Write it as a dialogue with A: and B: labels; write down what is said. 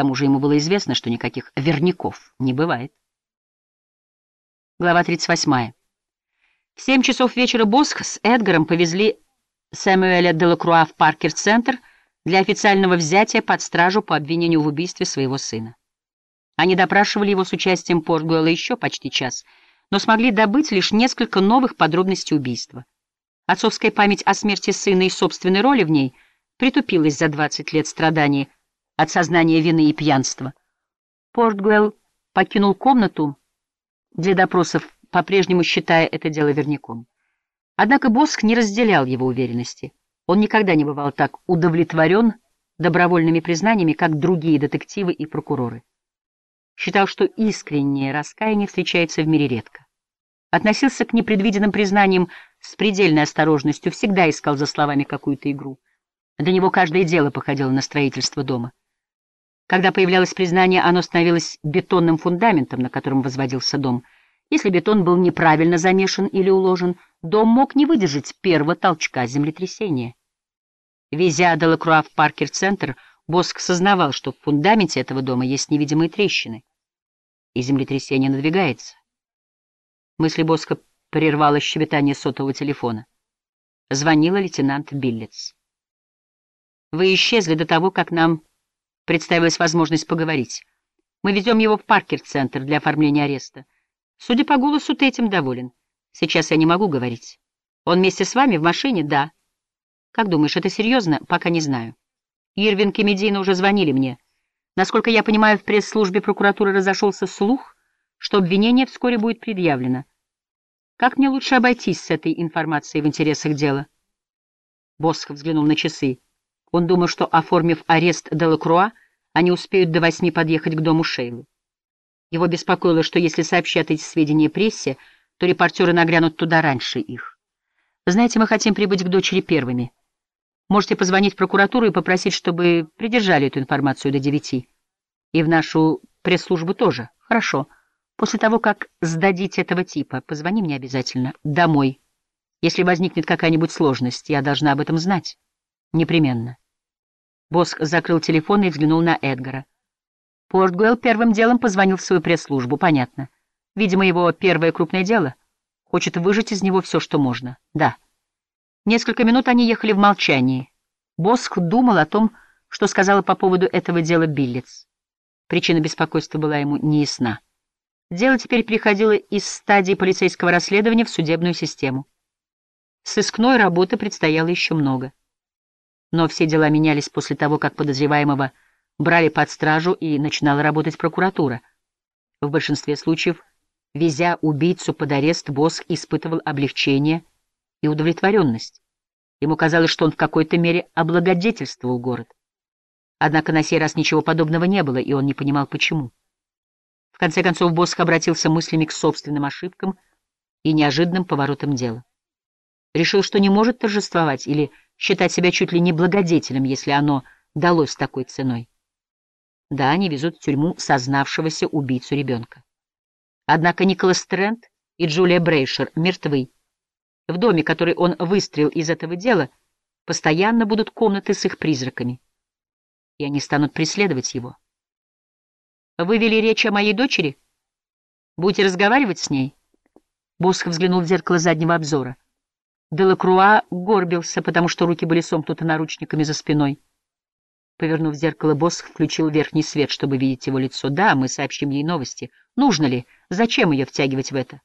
A: тому же ему было известно, что никаких верняков не бывает. Глава 38. В семь часов вечера Босх с Эдгаром повезли Сэмюэля Делакруа в Паркер-центр для официального взятия под стражу по обвинению в убийстве своего сына. Они допрашивали его с участием Портгуэлла еще почти час, но смогли добыть лишь несколько новых подробностей убийства. Отцовская память о смерти сына и собственной роли в ней притупилась за 20 лет страданий от сознания вины и пьянства. Портгуэлл покинул комнату для допросов, по-прежнему считая это дело верняком. Однако Боск не разделял его уверенности. Он никогда не бывал так удовлетворен добровольными признаниями, как другие детективы и прокуроры. Считал, что искреннее раскаяние встречается в мире редко. Относился к непредвиденным признаниям с предельной осторожностью, всегда искал за словами какую-то игру. Для него каждое дело походило на строительство дома. Когда появлялось признание, оно становилось бетонным фундаментом, на котором возводился дом. Если бетон был неправильно замешан или уложен, дом мог не выдержать первого толчка землетрясения. Везя Делакруа в Паркер-центр, Боск сознавал, что в фундаменте этого дома есть невидимые трещины, и землетрясение надвигается. Мысли Боска прервало щебетание сотового телефона. Звонила лейтенант Биллетс. «Вы исчезли до того, как нам представилась возможность поговорить. Мы везем его в Паркер-центр для оформления ареста. Судя по голосу, ты этим доволен. Сейчас я не могу говорить. Он вместе с вами в машине? Да. Как думаешь, это серьезно? Пока не знаю. Ирвинг и Медина уже звонили мне. Насколько я понимаю, в пресс-службе прокуратуры разошелся слух, что обвинение вскоре будет предъявлено. Как мне лучше обойтись с этой информацией в интересах дела? Босх взглянул на часы. Он думал, что, оформив арест Делакруа, они успеют до восьми подъехать к дому Шейлы. Его беспокоило, что если сообщат эти сведения прессе, то репортеры нагрянут туда раньше их. «Знаете, мы хотим прибыть к дочери первыми. Можете позвонить в прокуратуру и попросить, чтобы придержали эту информацию до девяти. И в нашу пресс-службу тоже. Хорошо. После того, как сдадите этого типа, позвони мне обязательно. Домой. Если возникнет какая-нибудь сложность, я должна об этом знать. Непременно. Боск закрыл телефон и взглянул на Эдгара. Портгуэлл первым делом позвонил в свою пресс-службу, понятно. Видимо, его первое крупное дело. Хочет выжать из него все, что можно. Да. Несколько минут они ехали в молчании. Боск думал о том, что сказала по поводу этого дела Биллиц. Причина беспокойства была ему неясна. Дело теперь переходило из стадии полицейского расследования в судебную систему. Сыскной работы предстояло еще много. Но все дела менялись после того, как подозреваемого брали под стражу и начинала работать прокуратура. В большинстве случаев, везя убийцу под арест, Босх испытывал облегчение и удовлетворенность. Ему казалось, что он в какой-то мере облагодетельствовал город. Однако на сей раз ничего подобного не было, и он не понимал, почему. В конце концов, Босх обратился мыслями к собственным ошибкам и неожиданным поворотам дела. Решил, что не может торжествовать или считать себя чуть ли не благодетелем, если оно далось такой ценой. Да, они везут в тюрьму сознавшегося убийцу ребенка. Однако Николас Трент и Джулия Брейшер мертвы. В доме, который он выстрелил из этого дела, постоянно будут комнаты с их призраками. И они станут преследовать его. Вы вели речь о моей дочери? Будете разговаривать с ней? Босх взглянул в зеркало заднего обзора. Делакруа горбился, потому что руки были сомкнуты наручниками за спиной. Повернув зеркало, босс включил верхний свет, чтобы видеть его лицо. «Да, мы сообщим ей новости. Нужно ли? Зачем ее втягивать в это?»